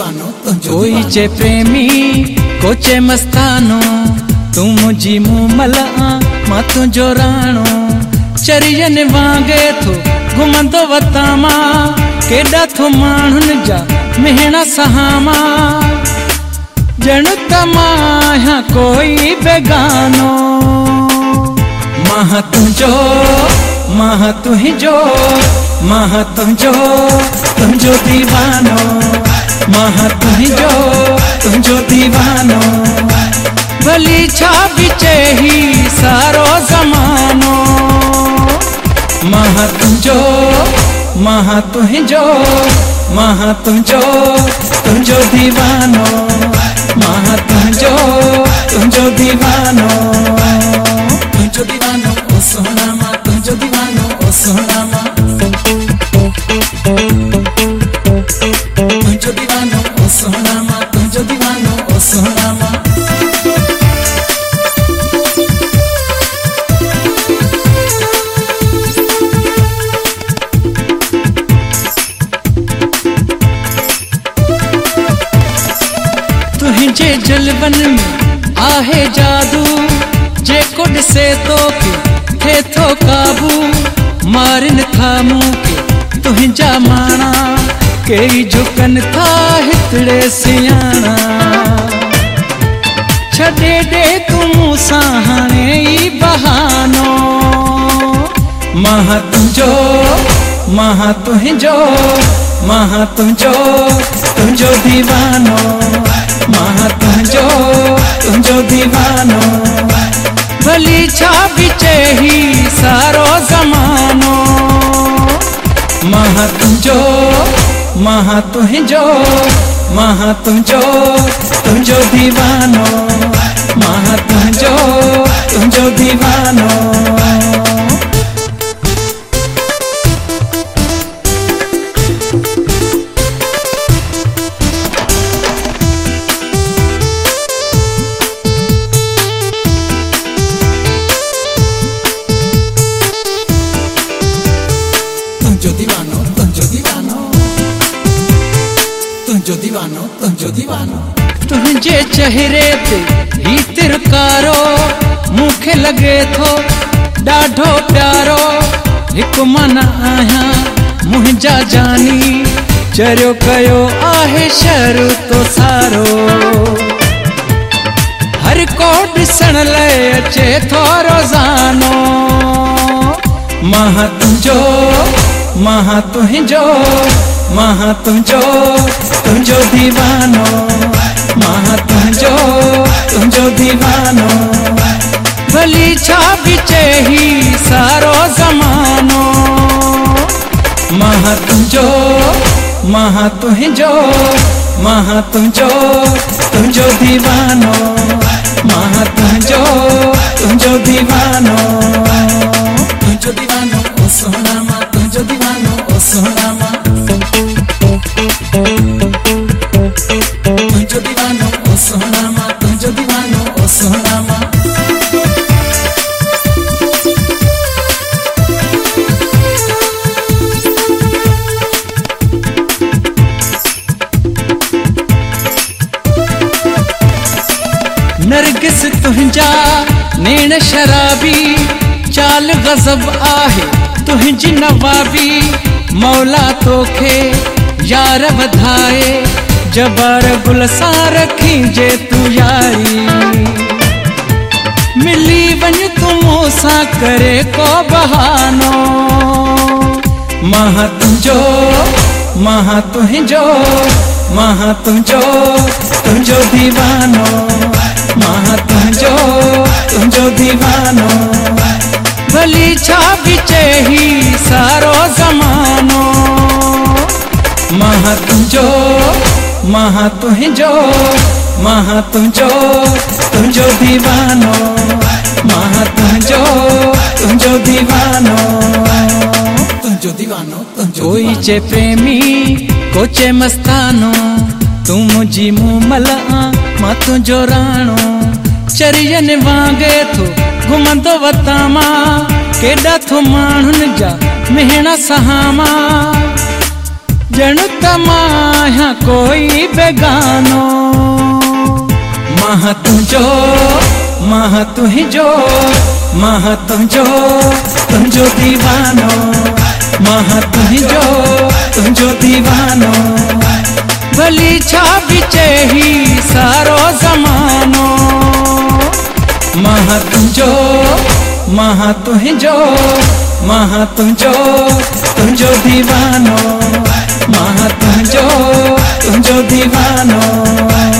कोई चे प्रेमी को चे मस्तानो तू मुझी मुँह मला माँ तुंहिंजो राणो। चरियनि वांगे थो घुमंदो वतामा। केॾा थो माण्हुनि जा मेहणा सहामा। ॼण त माँ कोई बेगानो। माँ तुंहिंजो माँ तुंहिंजो माँ तुंहिंजो तुंहिंजो दीवानो। माँ तुंहिंजो तुंहिंजो दीवानो भली छा बिचे ही सारो ज़मानो। माँ तुंहिंजो माँ तुंहिंजो माँ तुंहिंजो तुंहिंजो दीवानो माँ तुंहिंजो तुंहिंजो दीवानो। तुंहिंजे जलवन में आहे जादू। जेको ॾिसे तोखे थिए थो काबू। मारिन था मूंखे तुंहिंजा माणा कई झुकनि था हिकिड़े सियाणा छॾे ॾे तूं मूंसां हाणे ई बहानो। माँ तुंहिंजो माँ तुंहिंजो माँ तुंहिंजो तुंहिंजो दीवानो। छा बिचे ही सारो ज़मानो। माँ तुझो महा तुझो माँ तुझो तुझो दीवानो। महा तुझो तुझो दीवानो। तुंहिंजे चहिरे ते ही तिरकारो, मूंखे लॻे थो ॾाढो प्यारो। हिकु मन आहियाँ मुंहिंजा जानी, चरियो कयो आहे शर तो सारो। हर को ॾिसण लाइ अचे थो रोज़ानो। माँ तुंहिंजो माँ तुंहिंजो माँ तुंहिंजो तुंहिंजो दीवानो माँ तुंहिंजो तुंहिंजो दीवानो। भली छा बिचे ही सारो ज़मानो। माँ तुंहिंजो माँ तुंहिंजो माँ तुंहिंजो तुंहिंजो दीवानो। नेण शराबी, चाल गज़ब आहे तुंहिंजी नवाबी, मौला तोखे, यार वधाए जबर गुल सां रखी जे तूं यारी। मिली वञ तूं मूंसां करे को बहानो माँ तुंहिंजो माँ तुंहिंजो माँ तुंहिंजो तुंहिंजो दीवानो। माँ तुंहिंजो तुंहिंजो दीवानो। भली छा बिचे ही सारो ज़मानो। माँ तुंहिंजो माँ तुंहिंजो माँ तुंहिंजो तुंहिंजो दीवानो। माँ तुंहिंजो तुंहिंजो कोई चे प्रेमी को चे मस्तानो, तू मुंहिंजी मुँह मला, माँ तुंहिंजो राणो। चरियनि वांगे थो, घुमंदो वतामा केॾा थो जा, मेहणा सहामा। जण तमाया कोई बेगानो। मह तुझो मह तुझो मह तुझो तुझो दीवानो। मह तुझो तुझो दीवानो। भली छा बिचे ही सारो जमानो। मह तुझो मह तुझो मह तुझो तुझो दीवानो। मह तुझो तुझो दीवानो।